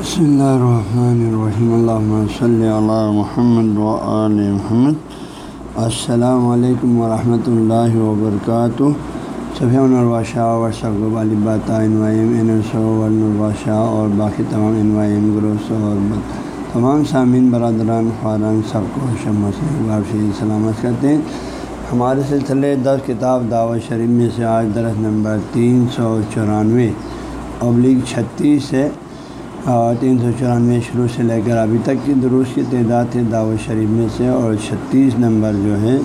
بسم اللہ الرحمن الرحیم اللہ صلی اللہ محمد وآل محمد السلام علیکم ورحمۃ اللہ وبرکاتہ صفی الرباشہ ورثب الباطین الباشہ اور باقی تمام انوائم گروس اور تمام سامعین، برادران خاران سب کو شمع سے سلامت کرتے ہیں۔ ہمارے سلسلے دس کتاب دعوت شریف میں سے آج درس نمبر تین سو چورانوے، ابلیغ چھتیس ہے تین سو چورانوے شروع سے لے کر ابھی تک کی دروس کی تعداد ہے دعوت شریف میں سے اور چھتیس نمبر جو ہے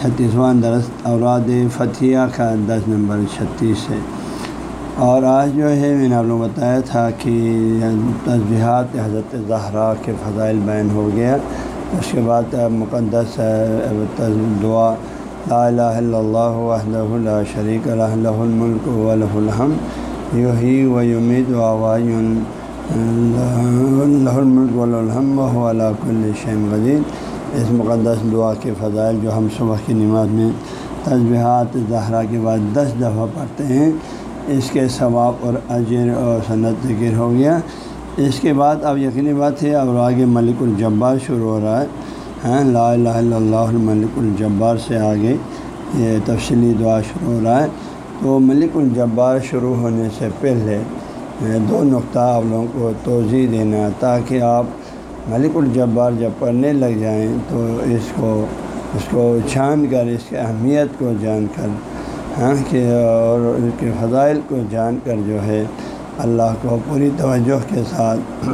چھتیسواں درس اوراد فتھیہ کا دس نمبر چھتیس ہے۔ اور آج جو ہے، میں نے آپ لوگ بتایا تھا کہ تجبیہات حضرت زہرا کے فضائل بیان ہو گیا۔ اس کے بعد مقدس دعا، لا الہ الا اللہ وحدہ لا شریک لہ الملک و لہ الحمد، یحیی و یمیت و آوائن الملک والحم و علاق اس مقدس دعا کے فضائل جو ہم صبح کی نماز میں تجبیہات زہرا کے بعد دس دفعہ پڑھتے ہیں، اس کے ثواب اور اجر اور صنعت ذکر ہو گیا۔ اس کے بعد اب یقینی بات ہے، اب آگے ملک الجبار شروع ہو رہا ہے۔ ہاں لا الہ الا اللہ ملک الجبار سے آگے یہ تفصیلی دعا شروع ہو رہا ہے۔ تو ملک الجبار شروع ہونے سے پہلے دو نقطہ آپ لوگوں کو توضیع دینا تاکہ آپ ملک الجبار جب پڑھنے لگ جائیں تو اس کو اس کو جان کر، اس کی اہمیت کو جان کر ہاں کہ اور اس کے فضائل کو جان کر جو ہے اللہ کو پوری توجہ کے ساتھ،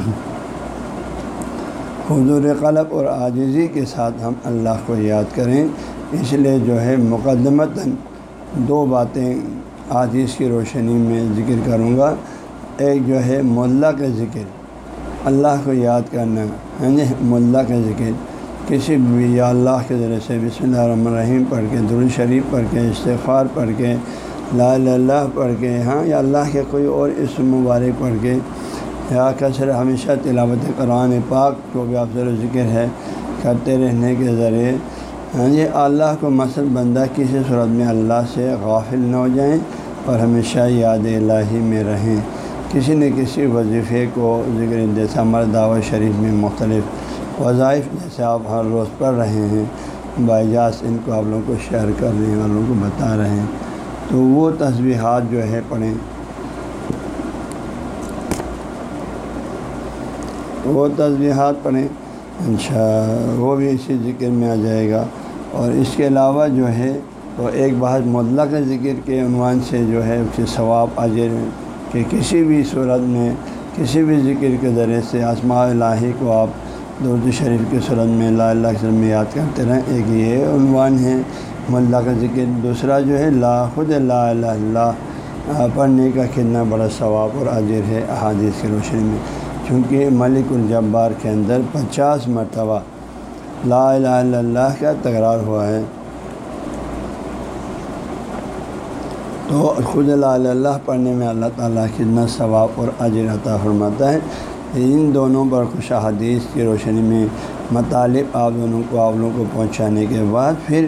حضور قلب اور عاجزی کے ساتھ ہم اللہ کو یاد کریں۔ اس لیے جو ہے مقدمتاً دو باتیں آج کی روشنی میں ذکر کروں گا۔ ایک جو ہے ملا کا ذکر، اللہ کو یاد کرنا یعنی ہاں جی ملا کا ذکر۔ کسی بھی یا اللہ کے ذریعے سے بسم اللہ الرحمن الرحیم پڑھ کے، درود شریف پڑھ کے، استغفار پڑھ کے، لا اللہ پڑھ کے ہاں یا اللہ کے کوئی اور اسم مبارک پڑھ کے، یا کثر ہمیشہ تلاوت قرآن پاک کو بھی افضل ذکر ہے، کرتے رہنے کے ذریعے۔ ہاں جی اللہ کو مثل بندہ کسی صورت میں اللہ سے غافل نہ ہو جائیں اور ہمیشہ یاد الہی میں رہیں۔ کسی نہ کسی وظیفے کو ذکر جیسا ہمارے دعوت شریف میں مختلف وظائف، جیسے آپ ہر روز پڑھ رہے ہیں، بائی ان کو آپ لوگوں کو شیئر کر رہے ہیں، آپ لوگوں کو بتا رہے ہیں۔ تو وہ تصویحات جو ہے پڑھیں۔ وہ تصویحات پڑھیں اچھا وہ بھی اسی ذکر میں آ جائے گا۔ اور اس کے علاوہ جو ہے تو ایک بات مطلق ذکر کے عنوان سے جو ہے، اس کے ثواب اجر کہ کسی بھی صورت میں، کسی بھی ذکر کے ذریعے سے آسماء الہی کو آپ درد شریف کی صورت میں لا اللہ کے میں یاد کرتے رہیں۔ ایک یہ عنوان ہے ملا کا ذکر۔ دوسرا جو ہے، لا، خود لا الہ اللہ۔ پڑھنے کا کتنا بڑا ثواب اور اجر ہے احادیث کی روشنی میں۔ چونکہ ملک الجبار کے اندر پچاس مرتبہ لا الہ الا اللہ کا تکرار ہوا ہے۔ تو خود اللہ پڑھنے میں اللہ تعالیٰ کتنا ثواب اور اجر عطا فرماتا ہے۔ ان دونوں پر خوش حدیث کی روشنی میں مطالب آپ دونوں کو آپ لوگوں کو پہنچانے کے بعد پھر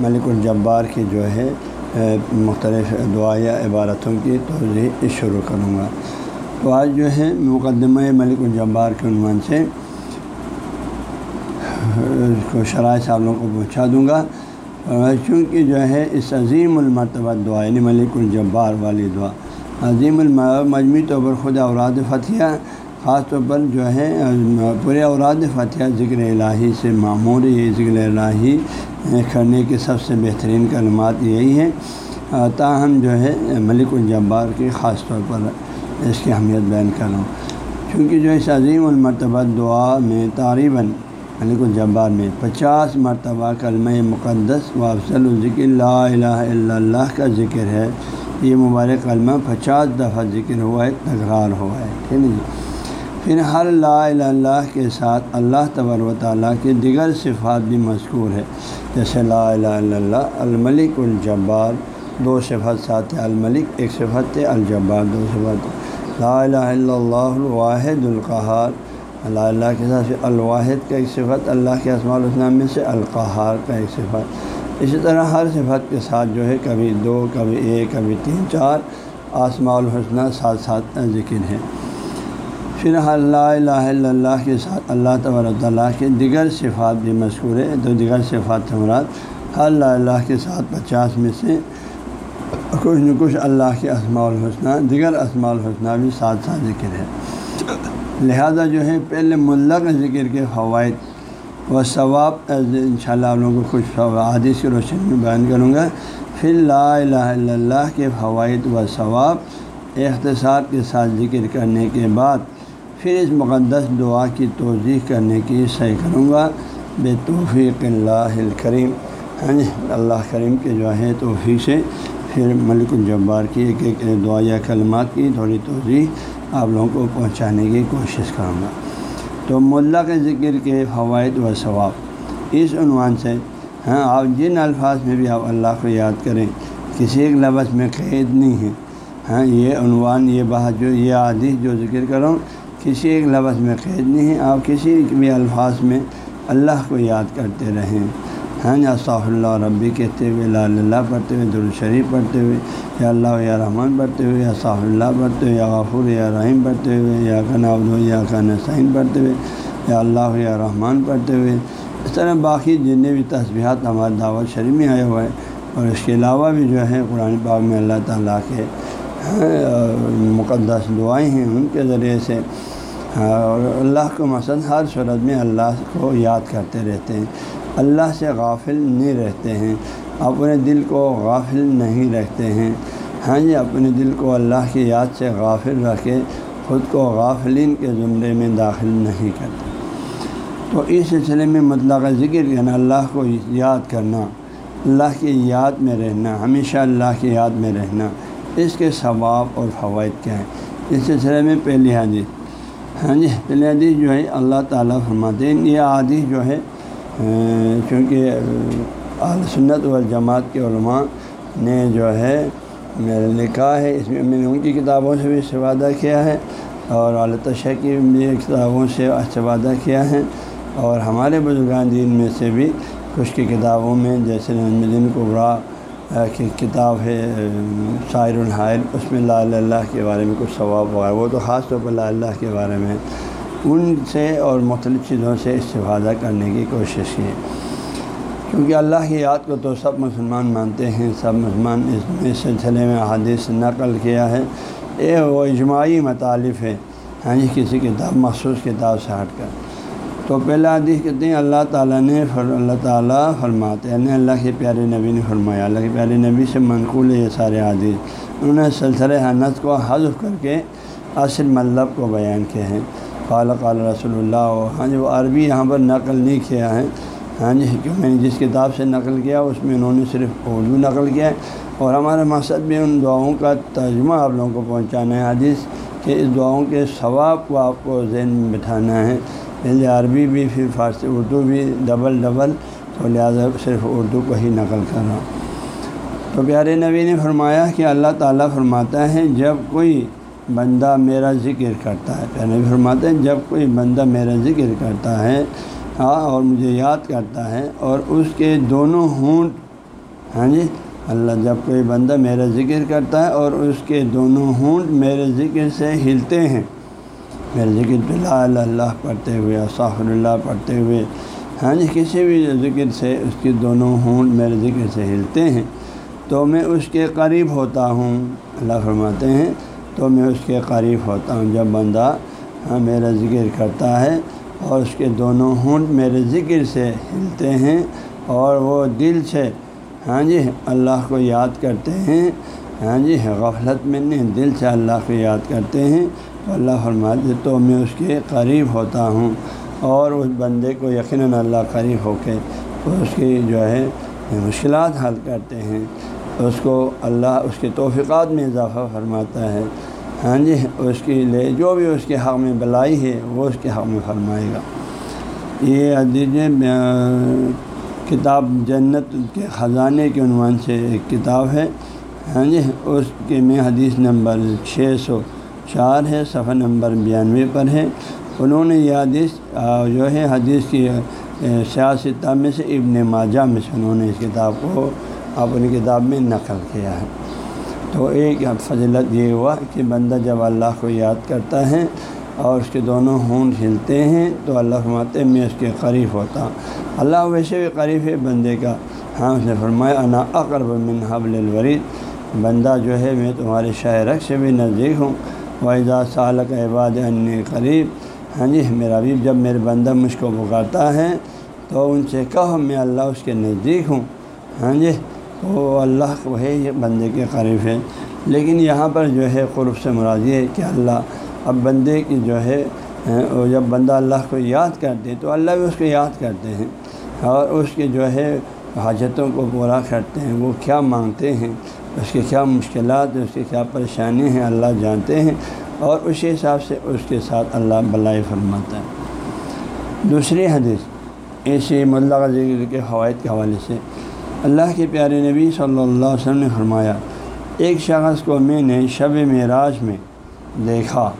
ملک الجبار کی جو ہے مختلف دعائیں عبارتوں کی توضیع شروع کروں گا۔ تو آج جو ہے مقدمہ ملک الجبار کے عنوان سے کو شرائط آپ لوگوں کو پہنچا دوں گا۔ چونکہ جو ہے اس عظیم المرتبہ دعا یعنی ملک الجبار والی دعا، عظیم مجموعی طور پر خود اوراد فتح خاص طور پر جو ہے، پورے اوراد فتح ذکر الہی سے معمور یہ ذکر الہی کرنے کے سب سے بہترین کلمات یہی ہیں۔ تاہم جو ہے، ملک الجبار کی خاص طور پر اس کی اہمیت بیان کروں چونکہ جو اس عظیم المرتبہ دعا میں تعریباً ملک الجبار میں پچاس مرتبہ کلمہ مقدس و افضل الذکر لا الہ الا اللہ کا ذکر ہے۔ یہ مبارک کلمہ پچاس دفعہ ذکر ہوا ہے، تکرار ہوا ہے، ٹھیک ہے جی۔ پھر ہر لا الہ اللہ کے ساتھ اللہ تبر و تعالیٰ کے دیگر صفات بھی مذکور ہے جیسے لا الہ الا اللہ، الملک الجبار، دو صفت ساتھ الملک، ایک صفت الجبار، دو صفت لا الہ الا اللہ الواحد القہار اللہ اللہ کے ساتھ الواحد کا ایک صفت، اللہ کے اسماع السلام میں سے القحار کا ایک صفت۔ اسی طرح ہر صفت کے ساتھ جو ہے، کبھی دو، کبھی ایک، کبھی تین، چار آسماء الحسنہ ساتھ ساتھ ذکر ہے پھر اللہ الہ الا اللہ کے ساتھ اللہ تبار تعالیٰ کے دیگر صفات بھی مشہور ہے تو دیگر صفات مراد۔ اللہ اللہ کے ساتھ پچاس میں سے کچھ نہ کچھ اللہ کے اسماع الحسنہ دیگر اسماع الحسنہ بھی ساتھ ساتھ ذکر ہے لہذا جو ہے، پہلے ملق ذکر کے فوائد و ثواب ان شاء اللہ آپ لوگوں کو کچھ حادث کی روشنی میں بیان کروں گا۔ پھر لا الہ الا اللہ کے فوائد و ثواب اختصار کے ساتھ ذکر کرنے کے بعد پھر اس مقدس دعا کی توضیح کرنے کی صحیح کروں گا۔ بے توفیق اللہ الکریم۔ ہاں جی، اللہ کریم کے جو ہے توفیق سے پھر ملک الجبار کی ایک ایک دعا یا کلمات کی تھوڑی توضیح آپ لوگوں کو پہنچانے کی کوشش کروں گا۔ تو ملا کے ذکر کے فوائد و ثواب، اس عنوان سے ہاں آپ جن الفاظ میں بھی آپ اللہ کو یاد کریں، کسی ایک لفظ میں قید نہیں ہے۔ ہاں یہ عنوان، یہ بات جو، یہ عادی جو ذکر کروں کسی ایک لفظ میں قید نہیں ہے۔ آپ کسی بھی الفاظ میں اللہ کو یاد کرتے رہیں۔ ہاں یا صاف اللہ ربی، کہتے ہوئے لا اللہ، پڑھتے ہوئے درالشریف پڑھتے ہوئے یا اللہ یا رحمان پڑھتے ہوئے، یا صاف اللہ پڑھتے ہوئے، یا غفور یا رحیم پڑھتے ہوئے، یا کناب یا کن سعین پڑھتے ہوئے، یا اللہ یا رحمان پڑھتے ہوئے۔ اس طرح باقی جتنے بھی تصبیحات ہمارے دعوت شریف میں آئے ہوئے اور اس کے علاوہ بھی جو ہے قرآن پاک میں اللہ تعالیٰ کے ہاں، مقدس دعائیں ہیں ان کے ذریعے سے۔ اور اللہ کو مثلاً ہر صورت میں اللہ کو یاد کرتے رہتے ہیں۔ اللہ سے غافل نہیں رہتے ہیں۔ اپنے دل کو غافل نہیں رکھتے ہیں۔ ہاں جی اپنے دل کو اللہ کی یاد سے غافل رکھے، خود کو غافلین کے زمرے میں داخل نہیں کرتے۔ تو اس سلسلے میں مطلق ذکر کرنا، اللہ کو یاد کرنا، اللہ کی یاد میں رہنا، ہمیشہ اللہ کی یاد میں رہنا، اس کے ثواب اور فوائد کیا ہیں؟ اس سلسلے میں پہلی حدیث۔ ہاں جی پہلی حدیث جو ہے، اللہ تعالیٰ فرماتے ہیں، یہ عادی جو ہے چونکہ سنت والجماعت کے علماء نے جو ہے لکھا ہے، اس میں میں نے ان کی کتابوں سے بھی استفادہ کیا ہے اور اعلیٰ تشہ کی بھی کتابوں سے استفادہ کیا ہے اور ہمارے بزرگان دین میں سے بھی کچھ کی کتابوں میں، جیسے نظم قبرا کی کتاب ہے شاعر الحائر اس میں لا اللہ کے بارے میں کچھ ثواب ہوا ہے۔ وہ تو خاص طور پر لا اللہ کے بارے میں ان سے اور مختلف چیزوں سے استفادہ کرنے کی کوشش کی۔ کیونکہ اللہ کی یاد کو تو سب مسلمان مانتے ہیں، سب مسلمان اس سلسلے میں حادث نقل کیا ہے۔ یہ وہ اجماعی مطالف ہے۔ ہاں جی کسی کتاب، مخصوص کتاب سے ہٹ کر۔ تو پہلا حدیث کہتے ہیں، اللہ تعالیٰ نے فر، اللہ تعالیٰ فرماتے یعنی اللہ کے پیارے نبی نے فرمایا۔ اللہ کے پیارے نبی سے منقول ہے یہ سارے حادث انہوں نے سلسلہ حنت کو حذف کر کے اصل مطلب کو بیان کیے ہیں قال قال رسول اللہ۔ ہاں جی وہ عربی یہاں پر نقل نہیں کیا ہے۔ ہاں جی کیوں میں نے جس کتاب سے نقل کیا، اس میں انہوں نے صرف اردو نقل کیا ہے اور ہمارا مقصد بھی ان دعاؤں کا ترجمہ آپ لوگوں کو پہنچانا ہے، حدیث کہ اس دعاؤں کے ثواب کو آپ کو ذہن میں بٹھانا ہے۔ پہلے عربی بھی، پھر فارسی، اردو بھی، ڈبل ڈبل، تو لہٰذا صرف اردو کو ہی نقل کر رہا ہوں۔ تو پیارے نبی نے فرمایا کہ اللہ تعالیٰ فرماتا ہے، جب کوئی بندہ میرا ذکر کرتا ہے پہلے بھی فرماتے ہیں، جب کوئی بندہ میرا ذکر کرتا ہے ہاں اور مجھے یاد کرتا ہے اور اس کے دونوں ہونٹ ہاں جی اللہ جب کوئی بندہ میرا ذکر کرتا ہے اور اس کے دونوں ہونٹ میرے ذکر سے ہلتے ہیں، میرے ذکر پہ لا اللہ پڑھتے ہوئے اصاف اللہ پڑھتے ہوئے ہاں جی کسی بھی ذکر سے اس کے دونوں ہونٹ میرے ذکر سے ہلتے ہیں، تو میں اس کے قریب ہوتا ہوں، اللہ فرماتے ہیں، تو میں اس کے قریب ہوتا ہوں۔ جب بندہ ہاں میرا ذکر کرتا ہے اور اس کے دونوں ہونٹ میرے ذکر سے ہلتے ہیں اور وہ دل سے ہاں جی اللہ کو یاد کرتے ہیں۔ ہاں جی غفلت میں نہیں، دل سے اللہ کو یاد کرتے ہیں۔ تو اللہ فرماتے، تو میں اس کے قریب ہوتا ہوں اور اس بندے کو یقیناً اللہ قریب ہو کے اس کی جو ہے مشکلات حل کرتے ہیں۔ اس کو اللہ اس کے توفیقات میں اضافہ فرماتا ہے۔ ہاں جی اس کے لیے جو بھی اس کے حق میں بلائی ہے، وہ اس کے حق میں فرمائے گا۔ یہ عدیج کتاب جنت کے خزانے کے عنوان سے ایک کتاب ہے۔ ہاں جی اس کے میں حدیث نمبر چھ سو چار ہے، صفحہ نمبر بیانوے پر ہے۔ انہوں نے یہ حدیث جو ہے، حدیث کی سیاست میں سے ابن ماجہ میں سے انہوں نے اس کتاب کو اپنی کتاب میں نقل کیا ہے۔ تو ایک فضلت یہ ہوا کہ بندہ جب اللہ کو یاد کرتا ہے اور اس کے دونوں ہون ہلتے ہیں تو اللہ فرماتے میں اس کے قریب ہوتا ہوں۔ اللہ ویسے بھی قریب ہے بندے کا۔ ہاں اس نے فرمایا، انا اقرب من حبل الورید۔ بندہ جو ہے، میں تمہارے شاعرک سے بھی نزدیک ہوں۔ واحدہ سالک عباد ان قریب۔ ہاں جی میرا بھی جب میرے بندہ مجھ کو پکارتا ہے تو ان سے کہو، میں اللہ اس کے نزدیک ہوں۔ ہاں جی تو اللہ وہی بندے کے قریب ہے۔ لیکن یہاں پر جو ہے قرب سے مراد یہ ہے کہ اللہ اب بندے کی جو ہے جب بندہ اللہ کو یاد کرتے تو اللہ بھی اس کو یاد کرتے ہیں۔ اور اس کے جو ہے حاجتوں کو پورا کرتے ہیں، وہ کیا مانگتے ہیں، اس کے کیا مشکلات اس کے کیا پریشانی ہیں، اللہ جانتے ہیں۔ اور اسی حساب سے اس کے ساتھ اللہ بلائی فرماتا ہے۔ دوسری حدیث ایسی ملا ذکر کے فوائد کے حوالے سے اللہ کے پیارے نبی صلی اللہ علیہ وسلم نے فرمایا، ایک شخص کو میں نے شب معراج میں دیکھا۔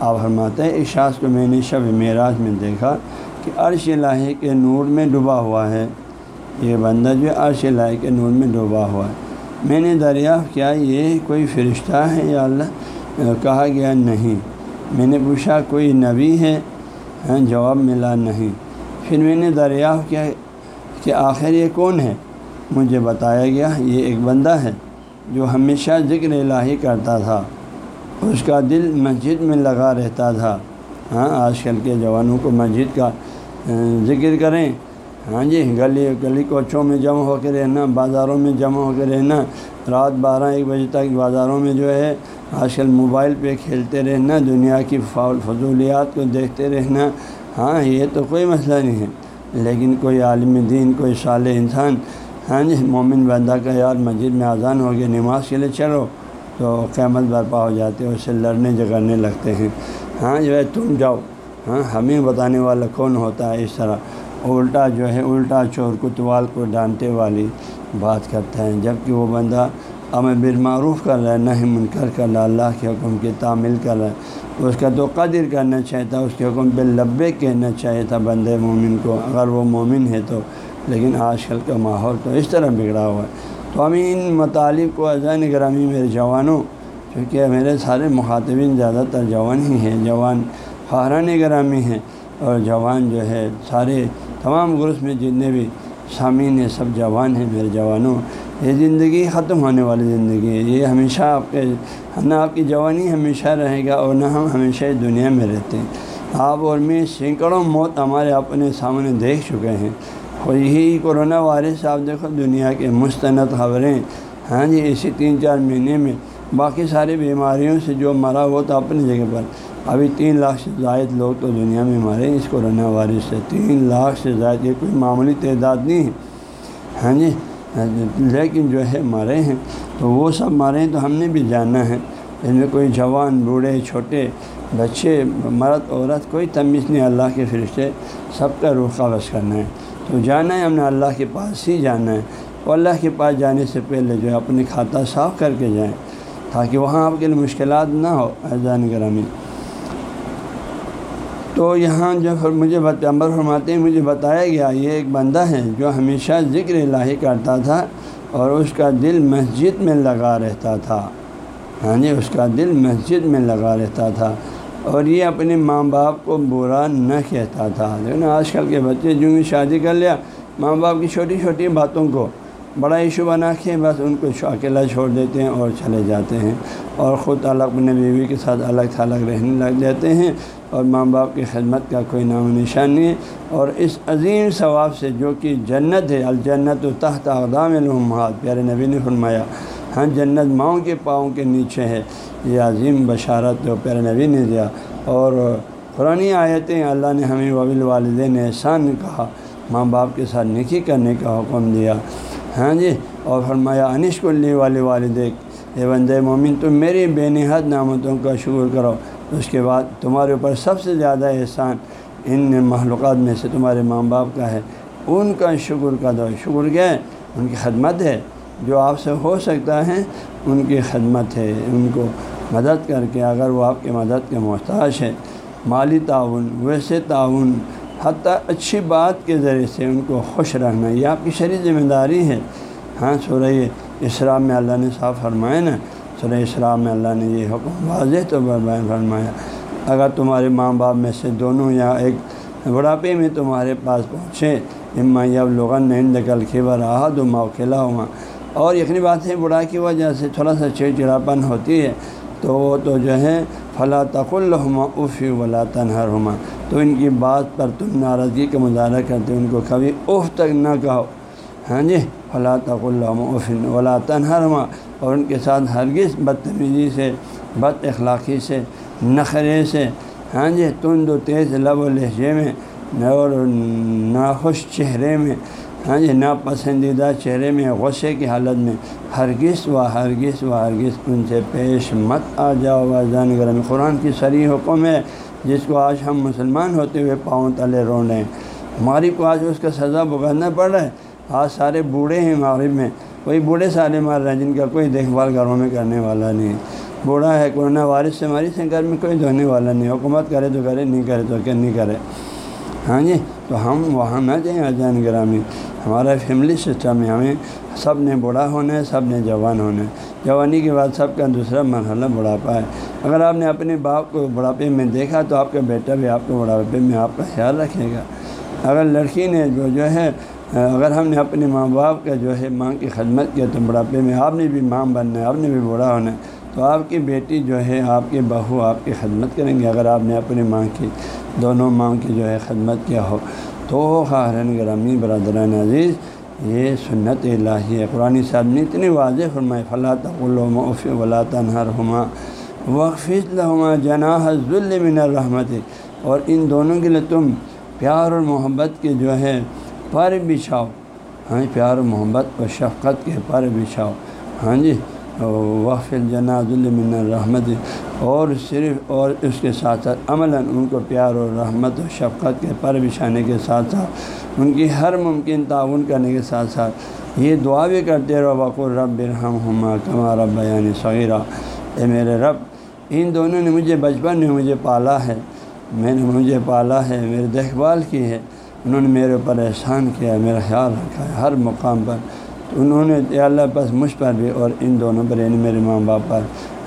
آپ فرماتے ہیں، ایک شخص کو میں نے شب معراج میں دیکھا کہ عرش الہی کے نور میں ڈوبا ہوا ہے۔ یہ بندہ جو عرش الہی کے نور میں ڈوبا ہوا ہے۔ میں نے دریافت کیا، یہ کوئی فرشتہ ہے یا اللہ؟ کہا گیا، نہیں۔ میں نے پوچھا، کوئی نبی ہے؟ ہاں، جواب ملا، نہیں۔ پھر میں نے دریافت کیا کہ آخر یہ کون ہے؟ مجھے بتایا گیا، یہ ایک بندہ ہے جو ہمیشہ ذکر الہی کرتا تھا۔ اس کا دل مسجد میں لگا رہتا تھا۔ ہاں آج کل کے جوانوں کو مسجد کا ذکر کریں۔ ہاں جی گلی گلی کوچوں میں جمع ہو کے رہنا، بازاروں میں جمع ہو کے رہنا، رات بارہ ایک بجے تک بازاروں میں جو ہے، آج کل موبائل پہ کھیلتے رہنا، دنیا کی فضولیات کو دیکھتے رہنا۔ ہاں یہ تو کوئی مسئلہ نہیں ہے۔ لیکن کوئی عالم دین، کوئی صالح انسان ہاں جی مومن بندہ کا یار مسجد میں اذان ہو گیا نماز کے لیے چلو، تو قیمت برپا ہو جاتے ہیں، اس سے لڑنے جگڑنے لگتے ہیں۔ ہاں جو ہے، تم جاؤ۔ ہاں ہمیں بتانے والا کون ہوتا ہے اس طرح؟ الٹا جو ہے، الٹا چور، کتوال کو ڈانٹے والی بات کرتا ہے۔ جبکہ وہ بندہ بر معروف کر رہا ہے نہ ہی منکر کر رہا اللہ کے حکم کی تعمیل کر رہا ہے۔ اس کا تو قدر کرنا چاہیے تھا، اس کے حکم پہ لبے کہنا چاہیے تھا بندے مومن کو۔ اگر وہ مومن ہے تو لیکن آج کل کا ماحول تو اس طرح بگڑا ہوا ہے۔ تو ہم ان مطالب کو اذان گرامی میرے جوانوں کیونکہ میرے سارے مخاطبین زیادہ تر جوان ہی ہیں، جوان فہران گرامی ہیں اور جوان جو ہے سارے تمام گروس میں جتنے بھی سامعین ہیں، سب جوان ہیں میرے جوانوں۔ یہ زندگی ختم ہونے والی زندگی ہے۔ یہ ہمیشہ آپ کے، نہ آپ کی جوانی ہمیشہ رہے گا اور نہ ہم ہمیشہ اس دنیا میں رہتے ہیں۔ آپ اور میں سینکڑوں موت ہمارے اپنے سامنے دیکھ چکے ہیں۔ اور یہی کورونا وائرس آپ دیکھو دنیا کے مستند خبریں۔ ہاں جی اسی تین چار مہینے میں باقی ساری بیماریوں سے جو مرا وہ تو اپنی جگہ پر، ابھی تین لاکھ سے زائد لوگ تو دنیا میں مارے اس کورونا وائرس سے۔ تین لاکھ سے زائد، یہ کوئی معمولی تعداد نہیں ہے۔ ہاں جی لیکن جو ہے مارے ہیں۔ تو وہ سب مارے ہیں تو ہم نے بھی جاننا ہے۔ ان میں کوئی جوان، بوڑھے، چھوٹے، بچے، مرد، عورت، کوئی تمیز نہیں۔ اللہ کے فرشتے سب کا روح قابض کرنا ہے۔ تو جانا ہے، ہم نے اللہ کے پاس ہی جانا ہے۔ اور اللہ کے پاس جانے سے پہلے جو ہے اپنے کھاتا صاف کر کے جائیں، تاکہ وہاں آپ کے لیے مشکلات نہ ہو ایزان گرامی۔ تو یہاں جو مجھے عمر فرماتے ہیں، مجھے بتایا گیا، یہ ایک بندہ ہے جو ہمیشہ ذکر الہی کرتا تھا اور اس کا دل مسجد میں لگا رہتا تھا۔ ہاں جی اس کا دل مسجد میں لگا رہتا تھا۔ اور یہ اپنے ماں باپ کو برا نہ کہتا تھا۔ لیکن آج کل کے بچے جو شادی کر لیا، ماں باپ کی چھوٹی چھوٹی باتوں کو بڑا ایشو بنا کے بس ان کو اکیلا چھوڑ دیتے ہیں اور چلے جاتے ہیں اور خود الگ اپنے بیوی کے ساتھ الگ تھلگ رہنے لگ جاتے ہیں اور ماں باپ کی خدمت کا کوئی نام و نشان نہیں ہے۔ اور اس عظیم ثواب سے جو کہ جنت ہے، الجنت و تحت اقدام الحمات پیارے نبی نے فرمایا ہاں جنت ماؤں کے پاؤں کے نیچے ہے۔ یہ عظیم بشارت جو پیر نبی نے دیا۔ اور قرآن آیتیں اللہ نے ہمیں وبل والدین نے احسان کہا، ماں باپ کے ساتھ نکی کرنے کا حکم دیا۔ ہاں جی اور فرمایا انش کلی والے والد اے بند مومن، تم میری بے نہاد نعمتوں کا شکر کرو۔ اس کے بعد تمہارے اوپر سب سے زیادہ احسان ان محلوقات میں سے تمہارے ماں باپ کا ہے۔ ان کا شکر کا دو شکر کیا ہے ان کی خدمت ہے۔ جو آپ سے ہو سکتا ہے، ان کی خدمت ہے، ان کو مدد کر کے اگر وہ آپ کے مدد کے محتاج ہے مالی تعاون، ویسے تعاون، حتیٰ اچھی بات کے ذریعے سے ان کو خوش رہنا، یہ آپ کی شرح ذمہ داری ہے۔ ہاں سورہ اسلام میں اللہ نے صاف فرمایا نا، سورہ اسلام میں اللہ نے یہ حکم واضح تو بیان فرمایا۔ اگر تمہارے ماں باپ میں سے دونوں یا ایک بڑھاپے میں تمہارے پاس پہنچے، اما اب لغن نہیں نکل کھیبر رہا دو موکلا ہوا اور یقینی بات ہے بڑھا کی وجہ سے تھوڑا سا چڑچڑاپن ہوتی ہے، تو وہ تو جو ہے فلاں تق الحما افی ولا تنہر ہما تو ان کی بات پر تم ناراضگی کا مظاہرہ کرتے ان کو کبھی اف تک نہ کہو۔ ہاں جی فلاں تق الحمٰ افن ولا تنہر ہما اور ان کے ساتھ ہرگز بدتمیزی سے، بد اخلاقی سے، نخرے سے۔ ہاں جی تند و تیز لب و لہجے میں، اور ناخوش چہرے میں۔ ہاں جی ناپسندیدہ چہرے میں غصے کی حالت میں ہرگز و ہرگز و ہرگز ان سے پیش مت آ جاؤ جان گرم۔ قرآن کی سری حکم ہے، جس کو آج ہم مسلمان ہوتے ہوئے پاؤں تلے رو رہے ہیں ہماری کو آج اس کا سزا بھگتنا پڑ رہا ہے۔ آج سارے بوڑھے ہیں مغرب میں۔ کوئی بوڑھے سارے مار رہے ہیں جن کا کوئی دیکھ بھال گھروں میں کرنے والا نہیں۔ بوڑھا ہے، کورونا وارث سے مریض ہے گھر میں کوئی دھونے والا نہیں۔ حکومت کرے تو کرے، نہیں کرے تو کہ نہیں کرے۔ ہاں جی تو ہم وہاں نہ جائیں اجان گرامی۔ ہمارا فیملی سسٹم ہے ہمیں سب نے بوڑھا ہونا ہے، سب نے جوان ہونا ہے۔ جوانی کے بعد سب کا دوسرا مرحلہ بڑھاپا ہے۔ اگر آپ نے اپنے باپ کو بڑھاپے میں دیکھا تو آپ کا بیٹا بھی آپ کو بڑھاپے میں آپ کا خیال رکھے گا۔ اگر لڑکی نے جو جو ہے، اگر ہم نے اپنے ماں باپ کا جو ہے، ماں کی خدمت کیا تو بڑھاپے میں آپ نے بھی ماں بننا ہے، آپ نے بھی بوڑھا ہونا ہے۔ تو آپ کی بیٹی جو ہے، آپ کے بہو آپ کی خدمت کریں گے۔ اگر آپ نے اپنی ماں کی، دونوں ماں کی جو ہے، خدمت کیا ہو تو خارن گرامی برادران عزیز، یہ سنت الہی ہے۔ قرآن صاحب نے اتنی واضح فرمائے فلاں تقلومف ولا تنہر ہما وقف لہما جناح ذل من الرحمت۔ اور ان دونوں کے لیے تم پیار اور محبت کے جو ہے پر بچھاؤ۔ ہاں جی، پیار و محبت اور شفقت کے پر بچھاؤ۔ ہاں جی وقف جناز المن الرحمت اور صرف اور اس کے ساتھ ساتھ عملاً ان کو پیار و رحمت و شفقت کے پر بچھانے کے ساتھ ساتھ، ان کی ہر ممکن تعاون کرنے کے ساتھ ساتھ۔ یہ دعا بھی کرتے رہو بقر رب برہم ہما کما رب یعنی صغیرہ اے میرے رب، ان دونوں نے مجھے بچپن میں مجھے پالا ہے، میں نے مجھے پالا ہے، میری دیکھ بھال کی ہے، انہوں نے میرے اوپر احسان کیا، میرا خیال رکھا ہے ہر مقام پر۔ انہوں نے اللہ بس مجھ پر بھی اور ان دونوں پر یعنی میرے ماں باپ پر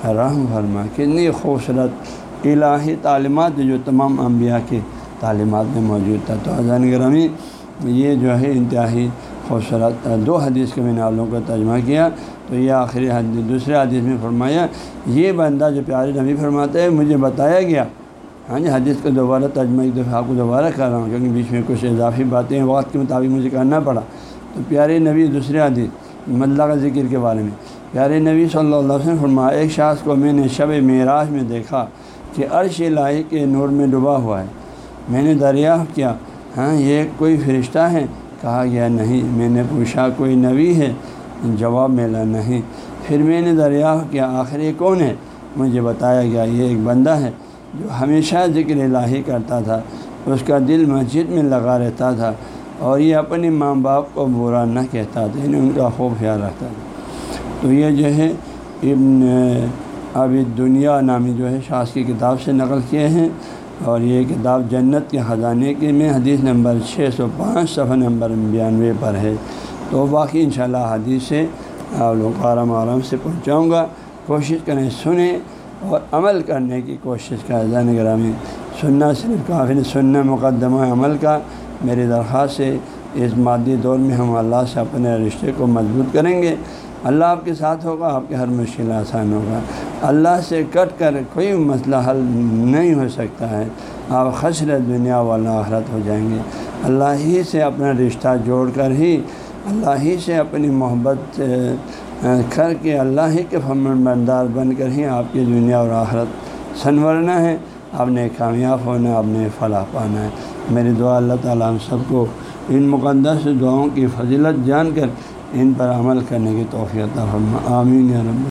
رحم فرما کتنی خوبصورت الہی تعلیمات جو تمام انبیاء کی تعلیمات میں موجود تھا۔ تو اذان گرامی، یہ جو ہے انتہائی خوبصورت دو حدیث کے میں نے آپ لوگوں کا ترجمہ کیا۔ تو یہ آخری حدیث، دوسرے حدیث میں فرمایا، یہ بندہ جو پیارے نبی فرماتا ہے مجھے بتایا گیا۔ ہاں جی حدیث کا دوبارہ ترجمہ، ایک دفعہ آپ کو دوبارہ کر رہا ہوں، کیونکہ بیچ میں کچھ اضافی باتیں وقت کے مطابق مجھے کرنا پڑا۔ تو پیارے نبی دوسرے حدیث ملا کا ذکر کے بارے میں۔ پیارے نبی صلی اللہ علیہ وسلم فرمایا، ایک شخص کو میں نے شب معراج میں دیکھا کہ عرش الہی کے نور میں ڈوبا ہوا ہے۔ میں نے دریافت کیا ہاں یہ کوئی فرشتہ ہے؟ کہا گیا نہیں، میں نے پوچھا، کوئی نبی ہے؟ جواب ملا، نہیں۔ پھر میں نے دریافت کیا آخر یہ کون ہے؟ مجھے بتایا گیا، یہ ایک بندہ ہے جو ہمیشہ ذکر الہی کرتا تھا، اس کا دل مسجد میں لگا رہتا تھا۔ اور یہ اپنے ماں باپ کو برا نہ کہتا تھا یعنی ان کا خوب خیال رکھتا تھا۔ تو یہ جو ہے، ابن ابھی دنیا نامی جو ہے شاس کی کتاب سے نقل کیے ہیں۔ اور یہ کتاب جنت کے خزانے کے میں حدیث نمبر چھ سو پانچ، صفحہ نمبر بیانوے پر ہے۔ تو باقی انشاءاللہ حدیث سے آپ لوگ آرام آرام سے پہنچاؤں گا۔ کوشش کریں سنیں اور عمل کرنے کی کوشش کا زین گرامی سننا صرف کافی سننا مقدمہ عمل کا میری درخواست سے اس مادی دور میں ہم اللہ سے اپنے رشتے کو مضبوط کریں گے۔ اللہ آپ کے ساتھ ہوگا، آپ کے ہر مشکل آسان ہوگا۔ اللہ سے کٹ کر کوئی مسئلہ حل نہیں ہو سکتا ہے۔ آپ خشر دنیا والا آخرت ہو جائیں گے۔ اللہ ہی سے اپنا رشتہ جوڑ کر ہی، اللہ ہی سے اپنی محبت کر کے اللہ ہی کے فمن بردار بن کر ہی آپ کی دنیا اور آخرت سنورنا ہے۔ آپ نے کامیاب ہونا، آپ نے فلاح پانا ہے۔ میری دعا اللہ تعالیٰ ہم سب کو ان مقدس دعاؤں کی فضیلت جان کر ان پر عمل کرنے کی توفیع فرما۔ آمین رب